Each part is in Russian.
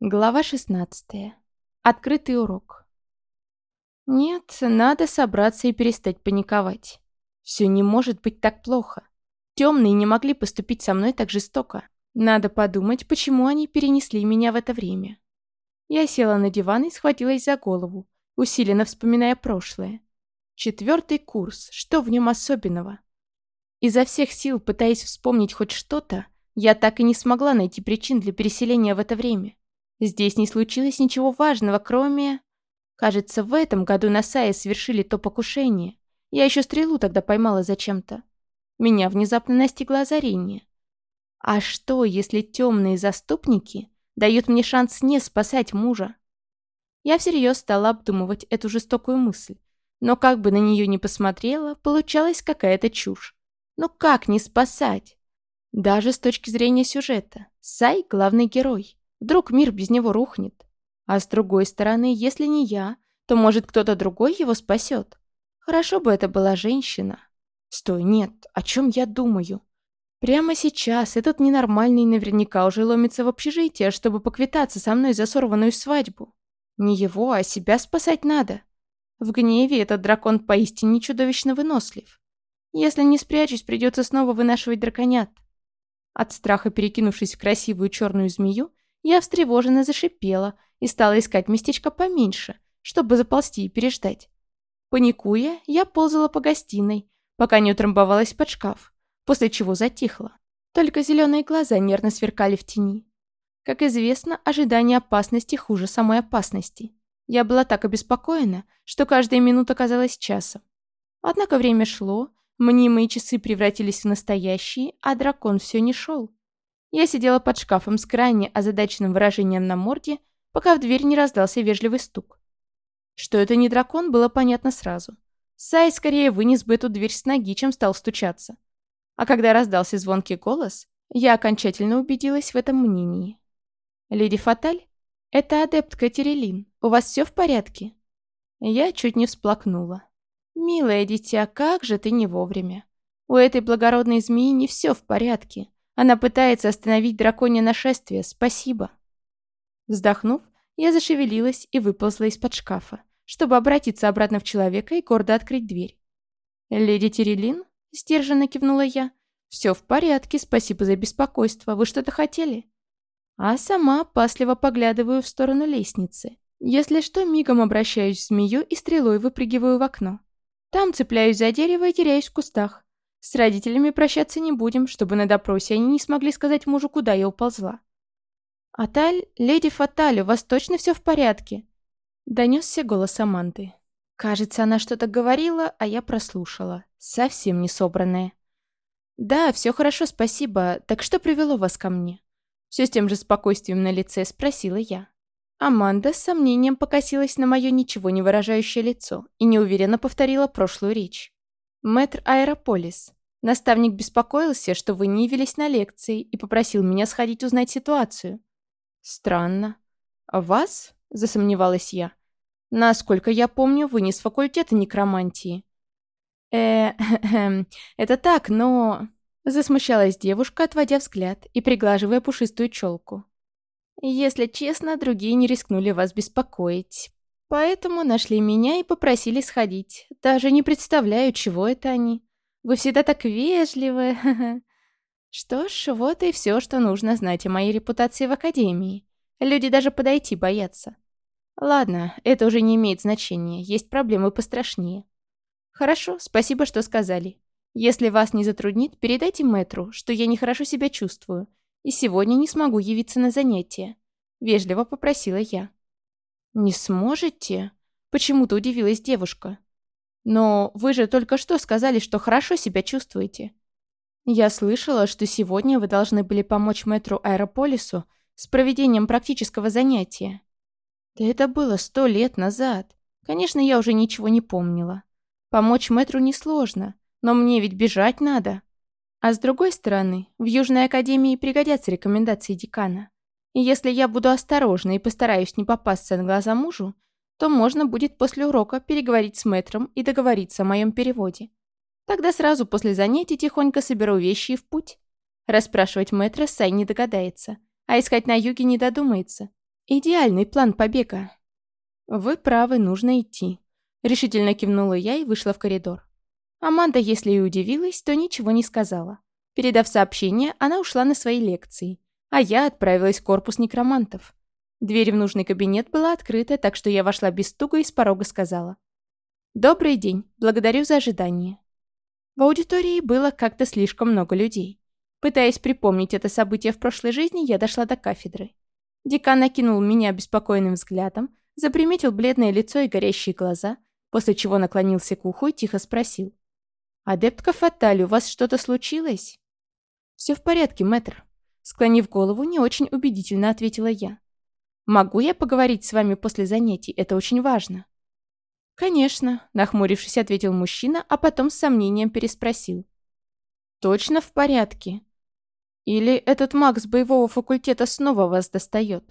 Глава 16. Открытый урок. Нет, надо собраться и перестать паниковать. Все не может быть так плохо. Темные не могли поступить со мной так жестоко. Надо подумать, почему они перенесли меня в это время. Я села на диван и схватилась за голову, усиленно вспоминая прошлое. Четвертый курс, что в нем особенного? Изо всех сил, пытаясь вспомнить хоть что-то, я так и не смогла найти причин для переселения в это время. Здесь не случилось ничего важного, кроме... Кажется, в этом году на Сае совершили то покушение. Я еще стрелу тогда поймала зачем-то. Меня внезапно настигло озарение. А что, если темные заступники дают мне шанс не спасать мужа? Я всерьез стала обдумывать эту жестокую мысль. Но как бы на нее ни посмотрела, получалась какая-то чушь. Но как не спасать? Даже с точки зрения сюжета. Сай — главный герой. Вдруг мир без него рухнет. А с другой стороны, если не я, то, может, кто-то другой его спасет. Хорошо бы это была женщина. Стой, нет, о чем я думаю? Прямо сейчас этот ненормальный наверняка уже ломится в общежитие, чтобы поквитаться со мной за сорванную свадьбу. Не его, а себя спасать надо. В гневе этот дракон поистине чудовищно вынослив. Если не спрячусь, придется снова вынашивать драконят. От страха перекинувшись в красивую черную змею, я встревоженно зашипела и стала искать местечко поменьше, чтобы заползти и переждать. Паникуя, я ползала по гостиной, пока не утрамбовалась под шкаф, после чего затихла. Только зеленые глаза нервно сверкали в тени. Как известно, ожидание опасности хуже самой опасности. Я была так обеспокоена, что каждая минута казалась часом. Однако время шло, мнимые часы превратились в настоящие, а дракон все не шел. Я сидела под шкафом с крайне озадаченным выражением на морде, пока в дверь не раздался вежливый стук. Что это не дракон, было понятно сразу. Сай скорее вынес бы эту дверь с ноги, чем стал стучаться. А когда раздался звонкий голос, я окончательно убедилась в этом мнении. «Леди Фаталь? Это адепт Катерелин. У вас все в порядке?» Я чуть не всплакнула. «Милое дитя, как же ты не вовремя. У этой благородной змеи не все в порядке. Она пытается остановить драконье нашествие. Спасибо. Вздохнув, я зашевелилась и выползла из-под шкафа, чтобы обратиться обратно в человека и гордо открыть дверь. «Леди Терелин?» – сдержанно кивнула я. «Все в порядке, спасибо за беспокойство. Вы что-то хотели?» А сама опасливо поглядываю в сторону лестницы. Если что, мигом обращаюсь в змею и стрелой выпрыгиваю в окно. Там цепляюсь за дерево и теряюсь в кустах. С родителями прощаться не будем, чтобы на допросе они не смогли сказать мужу, куда я уползла. «Аталь, леди Фаталь, у вас точно все в порядке?» Донесся голос Аманды. Кажется, она что-то говорила, а я прослушала. Совсем не собранная. «Да, все хорошо, спасибо. Так что привело вас ко мне?» Все с тем же спокойствием на лице спросила я. Аманда с сомнением покосилась на мое ничего не выражающее лицо и неуверенно повторила прошлую речь. «Мэтр Аэрополис. Наставник беспокоился, что вы не явились на лекции и попросил меня сходить узнать ситуацию». «Странно. А вас?» – засомневалась я. «Насколько я помню, вы не с факультета некромантии». э это так, но...» Засмущалась девушка, отводя взгляд и приглаживая пушистую челку. «Если честно, другие не рискнули вас беспокоить. Поэтому нашли меня и попросили сходить. Даже не представляю, чего это они. Вы всегда так вежливы. Что ж, вот и все, что нужно знать о моей репутации в Академии. Люди даже подойти боятся. Ладно, это уже не имеет значения, есть проблемы пострашнее. Хорошо, спасибо, что сказали. Если вас не затруднит, передайте мэтру, что я нехорошо себя чувствую, и сегодня не смогу явиться на занятия. Вежливо попросила я. «Не сможете?» – почему-то удивилась девушка. «Но вы же только что сказали, что хорошо себя чувствуете». «Я слышала, что сегодня вы должны были помочь мэтру Аэрополису с проведением практического занятия». «Да это было сто лет назад. Конечно, я уже ничего не помнила. Помочь мэтру несложно, но мне ведь бежать надо». А с другой стороны, в Южной Академии пригодятся рекомендации декана. И если я буду осторожна и постараюсь не попасться на глаза мужу, то можно будет после урока переговорить с мэтром и договориться о моем переводе. Тогда сразу после занятий тихонько соберу вещи и в путь. Расспрашивать мэтра Сай не догадается, а искать на юге не додумается. Идеальный план побега. Вы правы, нужно идти. Решительно кивнула я и вышла в коридор. Аманда, если и удивилась, то ничего не сказала. Передав сообщение, она ушла на свои лекции, а я отправилась в корпус некромантов. Дверь в нужный кабинет была открыта, так что я вошла без стука и с порога сказала. «Добрый день, благодарю за ожидание». В аудитории было как-то слишком много людей. Пытаясь припомнить это событие в прошлой жизни, я дошла до кафедры. Декан накинул меня беспокойным взглядом, заприметил бледное лицо и горящие глаза, после чего наклонился к уху и тихо спросил. «Адептка Фаталь, у вас что-то случилось?» «Все в порядке, мэтр», — склонив голову, не очень убедительно ответила я. «Могу я поговорить с вами после занятий? Это очень важно». «Конечно», — нахмурившись, ответил мужчина, а потом с сомнением переспросил. «Точно в порядке? Или этот маг с боевого факультета снова вас достает?»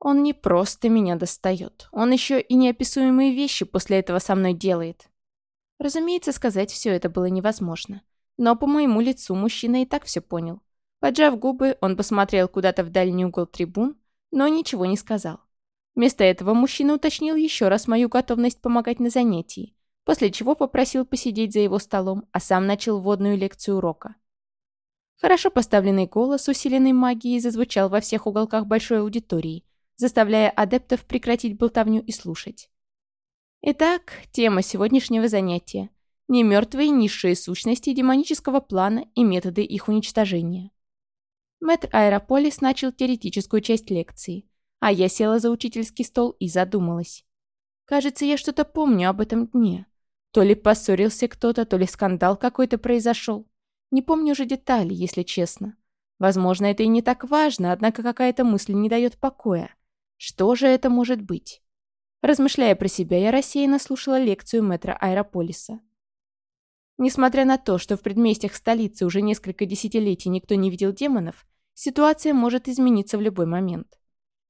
«Он не просто меня достает, он еще и неописуемые вещи после этого со мной делает». Разумеется, сказать все это было невозможно. Но по моему лицу мужчина и так все понял. Поджав губы, он посмотрел куда-то в дальний угол трибун, но ничего не сказал. Вместо этого мужчина уточнил еще раз мою готовность помогать на занятии, после чего попросил посидеть за его столом, а сам начал вводную лекцию урока. Хорошо поставленный голос, усиленный магией, зазвучал во всех уголках большой аудитории, заставляя адептов прекратить болтовню и слушать. Итак, тема сегодняшнего занятия – немертвые низшие сущности демонического плана и методы их уничтожения. Мэтр Аэрополис начал теоретическую часть лекции, а я села за учительский стол и задумалась. Кажется, я что-то помню об этом дне. То ли поссорился кто-то, то ли скандал какой-то произошел. Не помню уже детали, если честно. Возможно, это и не так важно, однако какая-то мысль не дает покоя. Что же это может быть? Размышляя про себя, я рассеянно слушала лекцию мэтра Аэрополиса. Несмотря на то, что в предместьях столицы уже несколько десятилетий никто не видел демонов, ситуация может измениться в любой момент.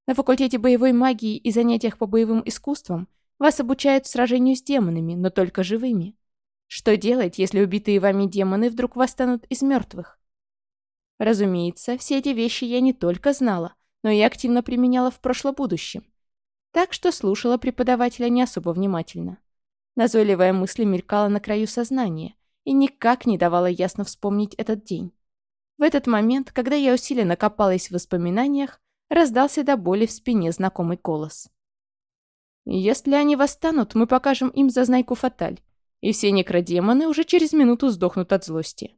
На факультете боевой магии и занятиях по боевым искусствам вас обучают сражению с демонами, но только живыми. Что делать, если убитые вами демоны вдруг восстанут из мертвых? Разумеется, все эти вещи я не только знала, но и активно применяла в прошло-будущем. Так что слушала преподавателя не особо внимательно. Назойливая мысль мелькала на краю сознания и никак не давала ясно вспомнить этот день. В этот момент, когда я усиленно копалась в воспоминаниях, раздался до боли в спине знакомый голос. «Если они восстанут, мы покажем им зазнайку Фаталь, и все некродемоны уже через минуту сдохнут от злости».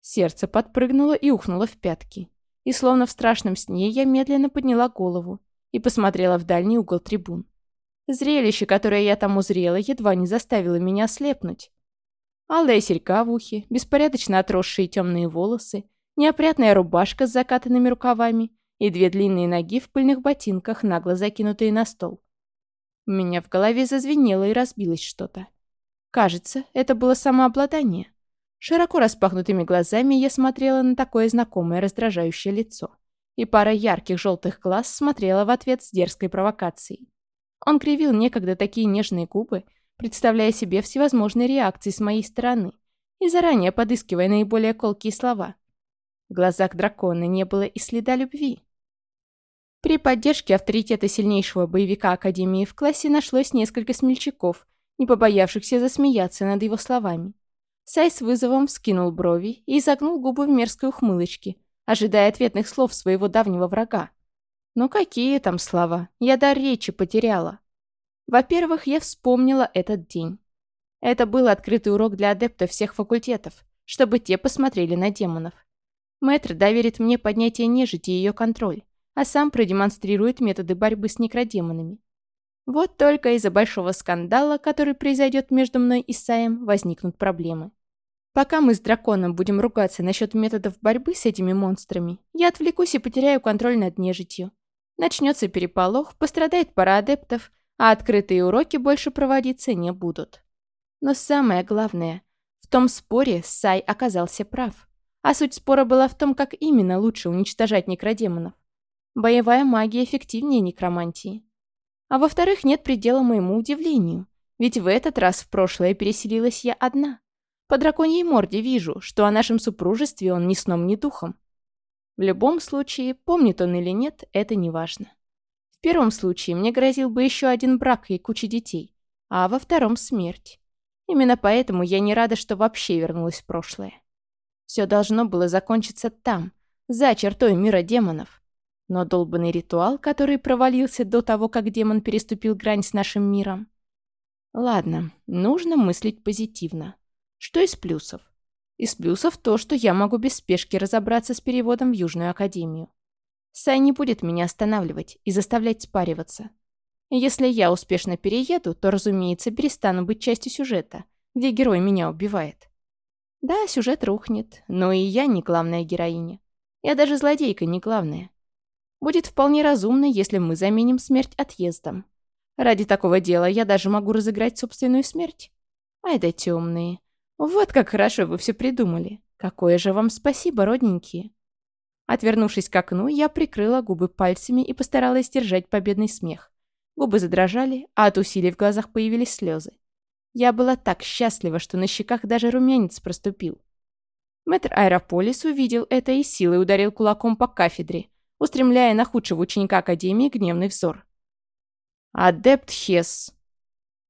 Сердце подпрыгнуло и ухнуло в пятки. И словно в страшном сне я медленно подняла голову и посмотрела в дальний угол трибун. Зрелище, которое я там узрела, едва не заставило меня ослепнуть. Алая серьга в ухе, беспорядочно отросшие темные волосы, неопрятная рубашка с закатанными рукавами и две длинные ноги в пыльных ботинках, нагло закинутые на стол. У меня в голове зазвенело и разбилось что-то. Кажется, это было самообладание. Широко распахнутыми глазами я смотрела на такое знакомое раздражающее лицо. И пара ярких желтых глаз смотрела в ответ с дерзкой провокацией. Он кривил некогда такие нежные губы, представляя себе всевозможные реакции с моей стороны и заранее подыскивая наиболее колкие слова. В глазах дракона не было и следа любви. При поддержке авторитета сильнейшего боевика Академии в классе нашлось несколько смельчаков, не побоявшихся засмеяться над его словами. Сай с вызовом вскинул брови и изогнул губы в мерзкой ухмылочке, ожидая ответных слов своего давнего врага. Ну какие там слова? Я дар речи потеряла. Во-первых, я вспомнила этот день. Это был открытый урок для адептов всех факультетов, чтобы те посмотрели на демонов. Мэтр доверит мне поднятие нежити и ее контроль, а сам продемонстрирует методы борьбы с некродемонами. Вот только из-за большого скандала, который произойдет между мной и Саем, возникнут проблемы. Пока мы с драконом будем ругаться насчет методов борьбы с этими монстрами, я отвлекусь и потеряю контроль над нежитью. Начнется переполох, пострадает пара адептов, а открытые уроки больше проводиться не будут. Но самое главное, в том споре Сай оказался прав. А суть спора была в том, как именно лучше уничтожать некродемонов. Боевая магия эффективнее некромантии. А во-вторых, нет предела моему удивлению. Ведь в этот раз в прошлое переселилась я одна. По драконьей морде вижу, что о нашем супружестве он ни сном, ни духом. В любом случае, помнит он или нет, это не важно. Первом случае мне грозил бы еще один брак и куча детей, а во втором — смерть. Именно поэтому я не рада, что вообще вернулась в прошлое. Все должно было закончиться там, за чертой мира демонов. Но долбанный ритуал, который провалился до того, как демон переступил грань с нашим миром. Ладно, нужно мыслить позитивно. Что из плюсов? Из плюсов то, что я могу без спешки разобраться с переводом в Южную Академию. Сай не будет меня останавливать и заставлять спариваться. Если я успешно перееду, то, разумеется, перестану быть частью сюжета, где герой меня убивает. Да, сюжет рухнет, но и я не главная героиня. Я даже злодейка не главная. Будет вполне разумно, если мы заменим смерть отъездом. Ради такого дела я даже могу разыграть собственную смерть. Ай да темные. Вот как хорошо вы все придумали. Какое же вам спасибо, родненькие. Отвернувшись к окну, я прикрыла губы пальцами и постаралась держать победный смех. Губы задрожали, а от усилий в глазах появились слезы. Я была так счастлива, что на щеках даже румянец проступил. Мэтр Аэрополис увидел это и силой ударил кулаком по кафедре, устремляя на худшего ученика Академии гневный взор. «Адепт Хес!»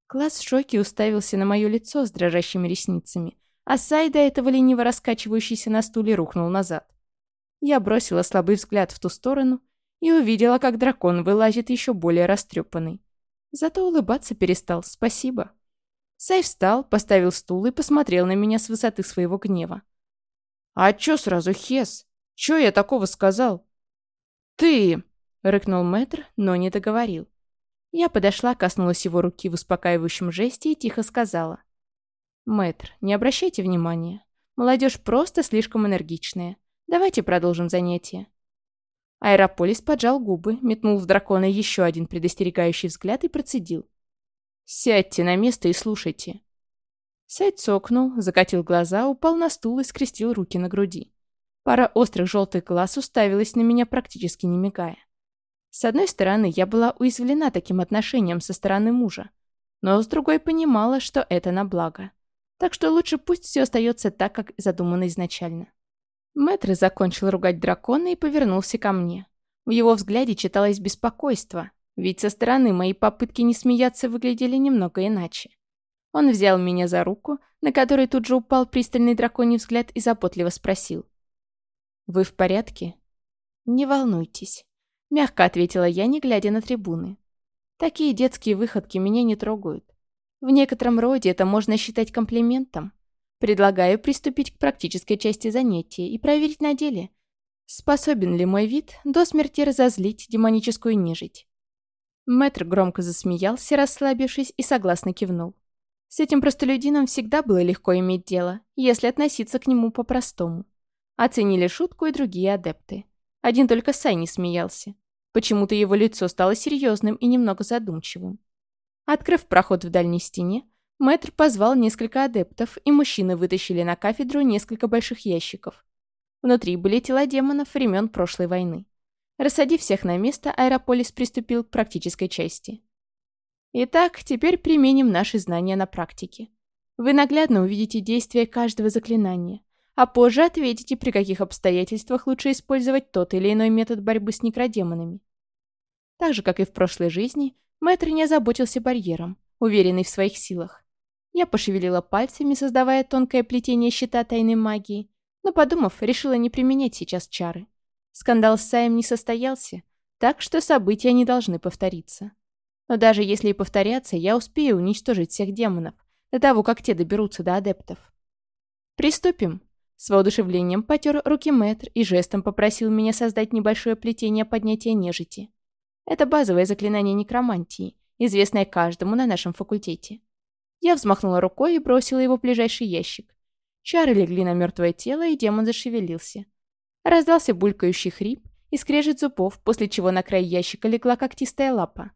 Класс в шоке уставился на мое лицо с дрожащими ресницами, а Сай, до этого лениво раскачивающийся на стуле, рухнул назад. Я бросила слабый взгляд в ту сторону и увидела, как дракон вылазит еще более растрепанный. Зато улыбаться перестал, спасибо. Сай встал, поставил стул и посмотрел на меня с высоты своего гнева. «А чё сразу Хес? Чё я такого сказал?» «Ты!» — рыкнул мэтр, но не договорил. Я подошла, коснулась его руки в успокаивающем жесте и тихо сказала. «Мэтр, не обращайте внимания. Молодежь просто слишком энергичная. Давайте продолжим занятие. Аэрополис поджал губы, метнул в дракона еще один предостерегающий взгляд и процедил. «Сядьте на место и слушайте». Сайт цокнул, закатил глаза, упал на стул и скрестил руки на груди. Пара острых желтых глаз уставилась на меня, практически не мигая. С одной стороны, я была уязвлена таким отношением со стороны мужа, но с другой понимала, что это на благо. Так что лучше пусть все остается так, как задумано изначально. Мэтр закончил ругать дракона и повернулся ко мне. В его взгляде читалось беспокойство, ведь со стороны мои попытки не смеяться выглядели немного иначе. Он взял меня за руку, на которой тут же упал пристальный драконий взгляд и заботливо спросил. «Вы в порядке?» «Не волнуйтесь», — мягко ответила я, не глядя на трибуны. «Такие детские выходки меня не трогают. В некотором роде это можно считать комплиментом. Предлагаю приступить к практической части занятия и проверить на деле, способен ли мой вид до смерти разозлить демоническую нежить. Мэтр громко засмеялся, расслабившись, и согласно кивнул. С этим простолюдином всегда было легко иметь дело, если относиться к нему по-простому. Оценили шутку и другие адепты. Один только Сай не смеялся. Почему-то его лицо стало серьезным и немного задумчивым. Открыв проход в дальней стене, Мэтр позвал несколько адептов, и мужчины вытащили на кафедру несколько больших ящиков. Внутри были тела демонов времен прошлой войны. Рассадив всех на место, Аэрополис приступил к практической части. Итак, теперь применим наши знания на практике. Вы наглядно увидите действие каждого заклинания, а позже ответите, при каких обстоятельствах лучше использовать тот или иной метод борьбы с некродемонами. Так же, как и в прошлой жизни, Мэтр не озаботился барьером, уверенный в своих силах. Я пошевелила пальцами, создавая тонкое плетение щита тайной магии, но, подумав, решила не применять сейчас чары. Скандал с Саем не состоялся, так что события не должны повториться. Но даже если и повторятся, я успею уничтожить всех демонов, до того, как те доберутся до адептов. «Приступим!» С воодушевлением потер руки мэтр и жестом попросил меня создать небольшое плетение поднятия нежити. Это базовое заклинание некромантии, известное каждому на нашем факультете. Я взмахнула рукой и бросила его в ближайший ящик. Чары легли на мертвое тело, и демон зашевелился. Раздался булькающий хрип и скрежет зубов, после чего на край ящика легла когтистая лапа.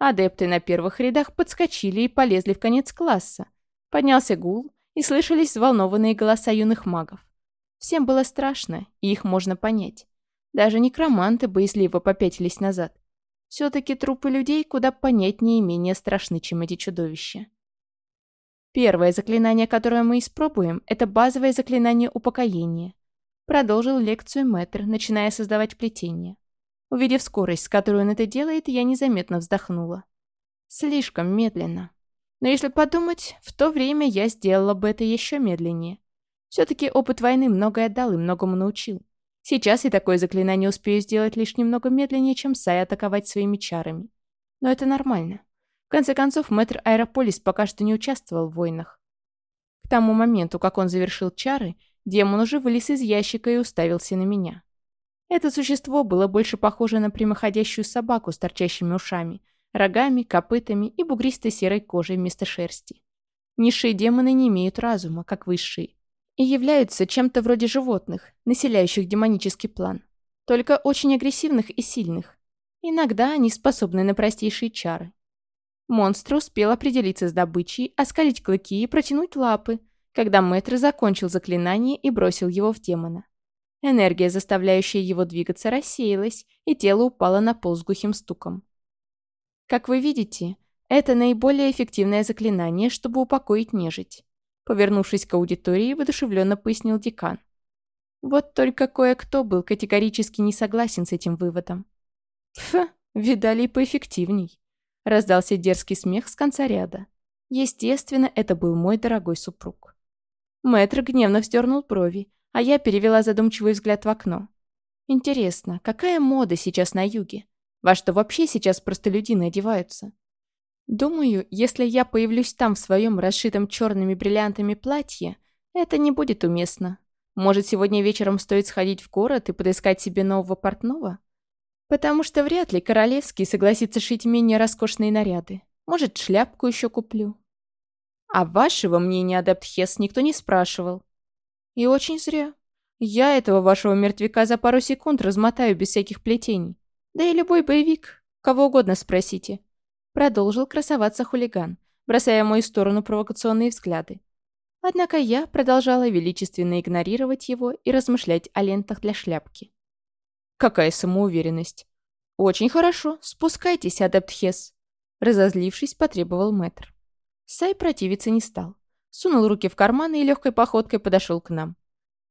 Адепты на первых рядах подскочили и полезли в конец класса. Поднялся гул, и слышались взволнованные голоса юных магов. Всем было страшно, и их можно понять. Даже некроманты боязливо попятились назад. Все-таки трупы людей куда понятнее и менее страшны, чем эти чудовища. Первое заклинание, которое мы испробуем, это базовое заклинание упокоения. Продолжил лекцию мэтр, начиная создавать плетение. Увидев скорость, с которой он это делает, я незаметно вздохнула. Слишком медленно. Но если подумать, в то время я сделала бы это еще медленнее. Все-таки опыт войны многое дал и многому научил. Сейчас я такое заклинание успею сделать лишь немного медленнее, чем Сай атаковать своими чарами. Но это нормально. Конце концов, мэтр Аэрополис пока что не участвовал в войнах. К тому моменту, как он завершил чары, демон уже вылез из ящика и уставился на меня. Это существо было больше похоже на прямоходящую собаку с торчащими ушами, рогами, копытами и бугристой серой кожей вместо шерсти. Низшие демоны не имеют разума, как высшие, и являются чем-то вроде животных, населяющих демонический план, только очень агрессивных и сильных. Иногда они способны на простейшие чары. Монстр успел определиться с добычей, оскалить клыки и протянуть лапы, когда мэтр закончил заклинание и бросил его в демона. Энергия, заставляющая его двигаться, рассеялась, и тело упало на пол с глухим стуком. Как вы видите, это наиболее эффективное заклинание, чтобы упокоить нежить. Повернувшись к аудитории, воодушевленно пояснил декан. Вот только кое-кто был категорически не согласен с этим выводом. «Пф, видали и поэффективней», — раздался дерзкий смех с конца ряда. Естественно, это был мой дорогой супруг. Мэтр гневно вздернул брови, а я перевела задумчивый взгляд в окно. Интересно, какая мода сейчас на юге? Во что вообще сейчас простолюдины одеваются? Думаю, если я появлюсь там в своем расшитом черными бриллиантами платье, это не будет уместно. Может, сегодня вечером стоит сходить в город и подыскать себе нового портного? Потому что вряд ли Королевский согласится шить менее роскошные наряды. Может, шляпку еще куплю. А вашего мнения, адепт Хес, никто не спрашивал. И очень зря. Я этого вашего мертвяка за пару секунд размотаю без всяких плетений. Да и любой боевик, кого угодно спросите. Продолжил красоваться хулиган, бросая в мою сторону провокационные взгляды. Однако я продолжала величественно игнорировать его и размышлять о лентах для шляпки. Какая самоуверенность. Очень хорошо, спускайтесь, адепт Хес. Разозлившись, потребовал мэтр. Сай противиться не стал. Сунул руки в карманы и легкой походкой подошел к нам.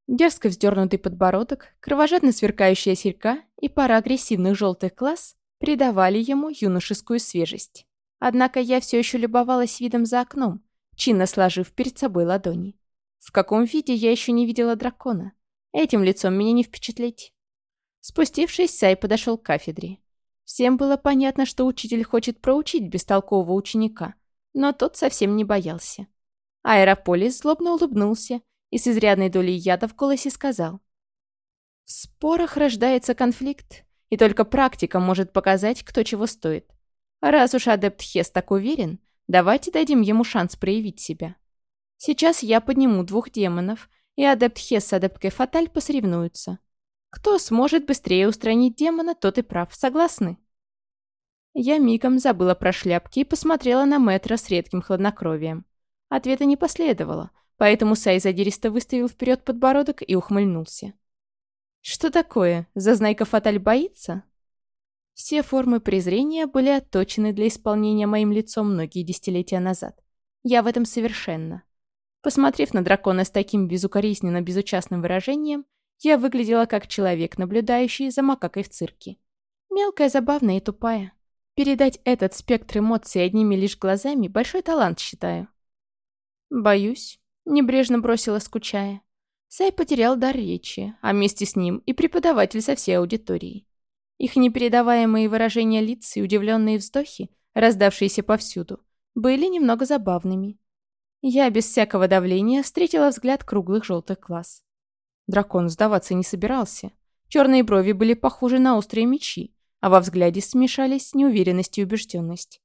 Дерзко вздернутый подбородок, кровожадно сверкающая серьга и пара агрессивных желтых глаз придавали ему юношескую свежесть. Однако я все еще любовалась видом за окном, чинно сложив перед собой ладони. В каком виде я еще не видела дракона. Этим лицом меня не впечатлить. Спустившись, Сай подошел к кафедре. Всем было понятно, что учитель хочет проучить бестолкового ученика, но тот совсем не боялся. Аэрополис злобно улыбнулся и с изрядной долей яда в голосе сказал. «В спорах рождается конфликт, и только практика может показать, кто чего стоит. Раз уж адепт Хес так уверен, давайте дадим ему шанс проявить себя. Сейчас я подниму двух демонов, и адепт Хес с адепткой Фаталь посоревнуются. Кто сможет быстрее устранить демона, тот и прав, согласны?» Я мигом забыла про шляпки и посмотрела на Мэтра с редким хладнокровием. Ответа не последовало, Поэтому Сай задиристо выставил вперед подбородок и ухмыльнулся. «Что такое? Зазнайка Фаталь боится?» Все формы презрения были отточены для исполнения моим лицом многие десятилетия назад. Я в этом совершенно. Посмотрев на дракона с таким безукоризненно безучастным выражением, я выглядела как человек, наблюдающий за макакой в цирке. Мелкая, забавная и тупая. Передать этот спектр эмоций одними лишь глазами – большой талант, считаю. Боюсь, Небрежно бросила, скучая. Сай потерял дар речи, а вместе с ним и преподаватель со всей аудитории. Их непередаваемые выражения лиц и удивленные вздохи, раздавшиеся повсюду, были немного забавными. Я без всякого давления встретила взгляд круглых желтых глаз. Дракон сдаваться не собирался. Черные брови были похожи на острые мечи, а во взгляде смешались неуверенность и убежденность.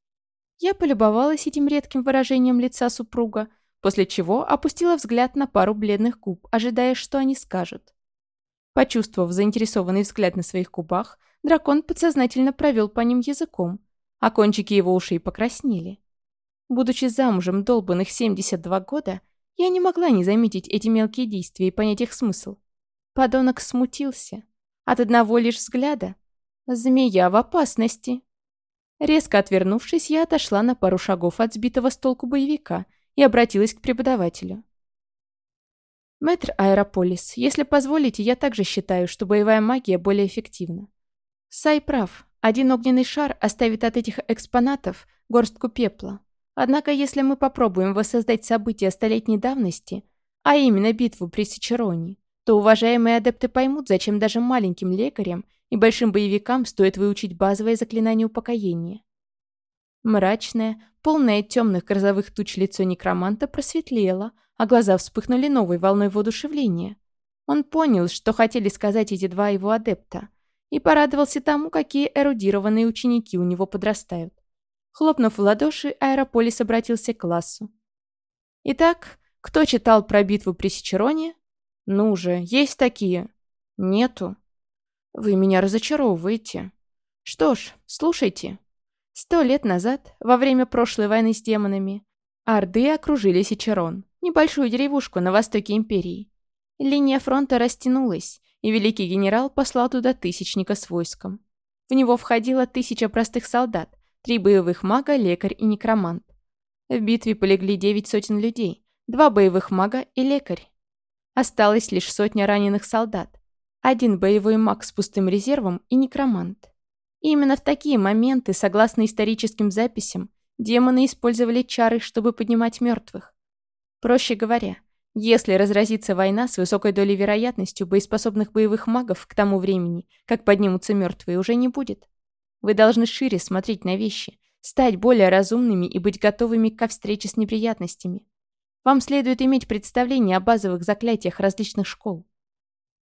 Я полюбовалась этим редким выражением лица супруга, после чего опустила взгляд на пару бледных губ, ожидая, что они скажут. Почувствовав заинтересованный взгляд на своих губах, дракон подсознательно провел по ним языком, а кончики его ушей покраснели. Будучи замужем долбанных 72 года, я не могла не заметить эти мелкие действия и понять их смысл. Подонок смутился. От одного лишь взгляда. Змея в опасности. Резко отвернувшись, я отошла на пару шагов от сбитого с толку боевика и обратилась к преподавателю. «Мэтр Аэрополис, если позволите, я также считаю, что боевая магия более эффективна. Сай прав. Один огненный шар оставит от этих экспонатов горстку пепла. Однако, если мы попробуем воссоздать события столетней давности, а именно битву при Сичероне, то уважаемые адепты поймут, зачем даже маленьким лекарям и большим боевикам стоит выучить базовое заклинание упокоения. Мрачное, полное темных грозовых туч лицо некроманта просветлело, а глаза вспыхнули новой волной воодушевления. Он понял, что хотели сказать эти два его адепта, и порадовался тому, какие эрудированные ученики у него подрастают. Хлопнув в ладоши, Аэрополис обратился к классу. «Итак, кто читал про битву при Сичероне? Ну же, есть такие?» «Нету». «Вы меня разочаровываете». «Что ж, слушайте». Сто лет назад, во время прошлой войны с демонами, Орды окружили Сичерон, небольшую деревушку на востоке Империи. Линия фронта растянулась, и великий генерал послал туда тысячника с войском. В него входило тысяча простых солдат, Три боевых мага, лекарь и некромант. В битве полегли девять сотен людей, два боевых мага и лекарь. Осталось лишь сотня раненых солдат, один боевой маг с пустым резервом и некромант. И именно в такие моменты, согласно историческим записям, демоны использовали чары, чтобы поднимать мертвых. Проще говоря, если разразится война с высокой долей вероятностью, боеспособных боевых магов к тому времени, как поднимутся мертвые, уже не будет. Вы должны шире смотреть на вещи, стать более разумными и быть готовыми ко встрече с неприятностями. Вам следует иметь представление о базовых заклятиях различных школ.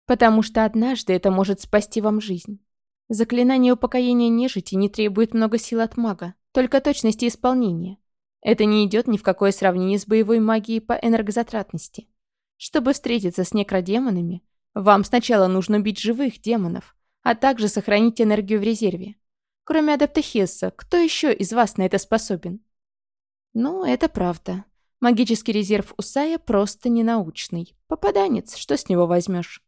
Потому что однажды это может спасти вам жизнь. Заклинание упокоения нежити не требует много сил от мага, только точности исполнения. Это не идет ни в какое сравнение с боевой магией по энергозатратности. Чтобы встретиться с некродемонами, вам сначала нужно бить живых демонов, а также сохранить энергию в резерве. Кроме адепта Хесса, кто еще из вас на это способен? Ну, это правда. Магический резерв у Сая просто ненаучный. Попаданец, что с него возьмешь?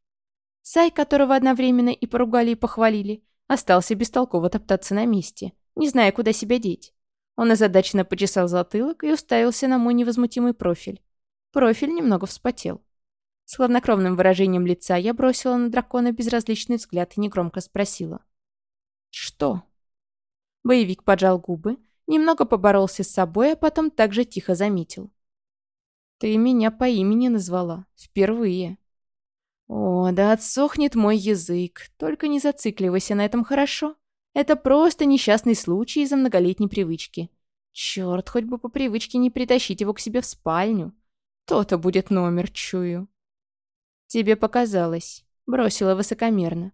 Сай, которого одновременно и поругали, и похвалили, остался бестолково топтаться на месте, не зная, куда себя деть. Он озадаченно почесал затылок и уставился на мой невозмутимый профиль. Профиль немного вспотел. С хладнокровным выражением лица я бросила на дракона безразличный взгляд и негромко спросила. «Что?» Боевик поджал губы, немного поборолся с собой, а потом также тихо заметил. «Ты меня по имени назвала. Впервые». «О, да отсохнет мой язык. Только не зацикливайся на этом, хорошо? Это просто несчастный случай из-за многолетней привычки. Черт, хоть бы по привычке не притащить его к себе в спальню. То-то будет номер, чую». «Тебе показалось», — бросила высокомерно.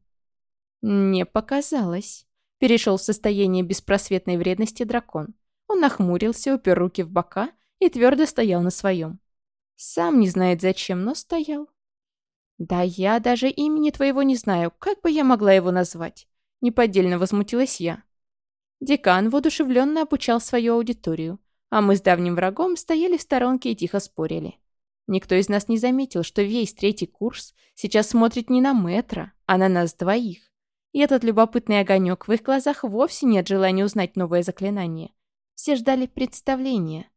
«Не показалось». Перешел в состояние беспросветной вредности дракон. Он нахмурился, упер руки в бока и твердо стоял на своем. Сам не знает зачем, но стоял. «Да я даже имени твоего не знаю, как бы я могла его назвать?» Неподдельно возмутилась я. Декан воодушевленно обучал свою аудиторию, а мы с давним врагом стояли в сторонке и тихо спорили. Никто из нас не заметил, что весь третий курс сейчас смотрит не на метра, а на нас двоих. И этот любопытный огонек в их глазах вовсе нет желания узнать новое заклинание. Все ждали представления.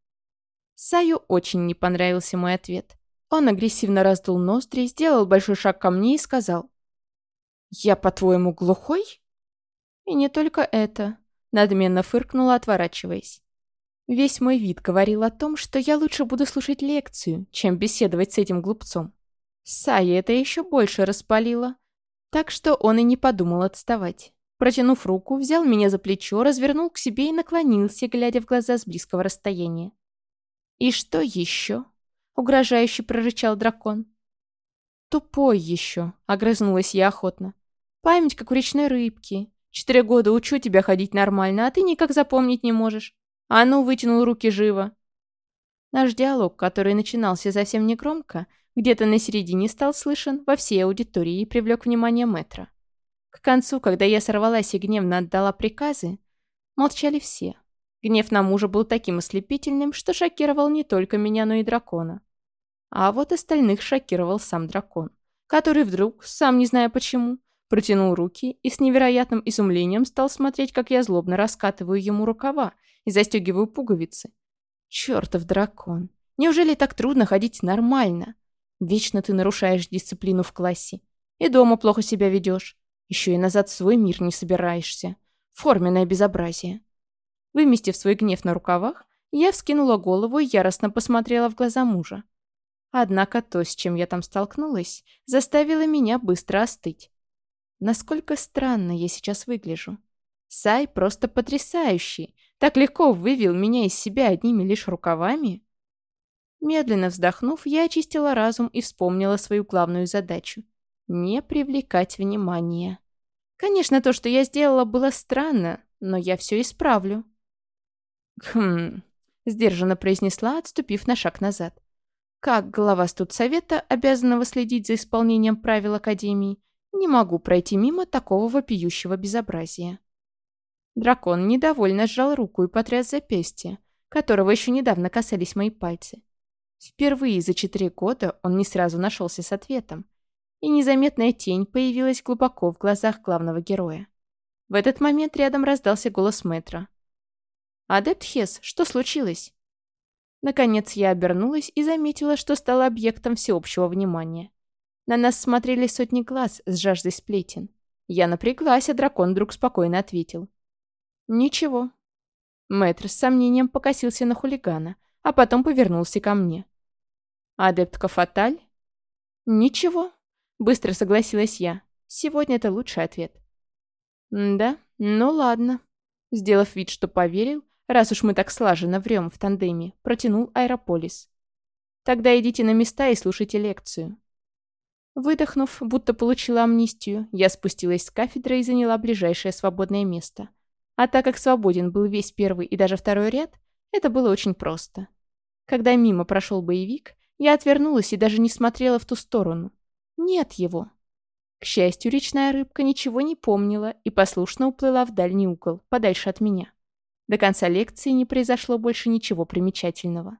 Саю очень не понравился мой ответ. Он агрессивно раздул ноздри, сделал большой шаг ко мне и сказал. «Я, по-твоему, глухой?» И не только это. Надменно фыркнула, отворачиваясь. Весь мой вид говорил о том, что я лучше буду слушать лекцию, чем беседовать с этим глупцом. Сая это еще больше распалило. Так что он и не подумал отставать. Протянув руку, взял меня за плечо, развернул к себе и наклонился, глядя в глаза с близкого расстояния. «И что еще?» — угрожающе прорычал дракон. «Тупой еще», — огрызнулась я охотно. «Память, как у речной рыбки. Четыре года учу тебя ходить нормально, а ты никак запомнить не можешь. А ну, вытянул руки живо». Наш диалог, который начинался совсем негромко, где-то на середине стал слышен во всей аудитории и привлек внимание мэтра. К концу, когда я сорвалась и гневно отдала приказы, молчали все. Гнев на мужа был таким ослепительным, что шокировал не только меня, но и дракона. А вот остальных шокировал сам дракон, который вдруг, сам не зная почему, протянул руки и с невероятным изумлением стал смотреть, как я злобно раскатываю ему рукава и застегиваю пуговицы. Чертов дракон. Неужели так трудно ходить нормально? Вечно ты нарушаешь дисциплину в классе. И дома плохо себя ведешь. Еще и назад в свой мир не собираешься. Форменное безобразие. Выместив свой гнев на рукавах, я вскинула голову и яростно посмотрела в глаза мужа. Однако то, с чем я там столкнулась, заставило меня быстро остыть. Насколько странно я сейчас выгляжу. Сай просто потрясающий. Так легко вывел меня из себя одними лишь рукавами. Медленно вздохнув, я очистила разум и вспомнила свою главную задачу — не привлекать внимания. Конечно, то, что я сделала, было странно, но я все исправлю. «Хм...» — сдержанно произнесла, отступив на шаг назад. Как глава студсовета, обязанного следить за исполнением правил Академии, не могу пройти мимо такого вопиющего безобразия. Дракон недовольно сжал руку и потряс запястье, которого еще недавно касались мои пальцы. Впервые за четыре года он не сразу нашелся с ответом, и незаметная тень появилась глубоко в глазах главного героя. В этот момент рядом раздался голос мэтра. «Адепт Хес, что случилось?» Наконец я обернулась и заметила, что стала объектом всеобщего внимания. На нас смотрели сотни глаз с жаждой сплетен. Я напряглась, а дракон вдруг спокойно ответил. «Ничего». Мэтр с сомнением покосился на хулигана, а потом повернулся ко мне. «Адептка Фаталь?» «Ничего», — быстро согласилась я. «Сегодня это лучший ответ». «Да? Ну ладно». Сделав вид, что поверил, раз уж мы так слаженно врем в тандеме, протянул Аэрополис. «Тогда идите на места и слушайте лекцию». Выдохнув, будто получила амнистию, я спустилась с кафедры и заняла ближайшее свободное место. А так как свободен был весь первый и даже второй ряд, это было очень просто. Когда мимо прошел боевик, я отвернулась и даже не смотрела в ту сторону. Нет его. К счастью, речная рыбка ничего не помнила и послушно уплыла в дальний угол, подальше от меня. До конца лекции не произошло больше ничего примечательного.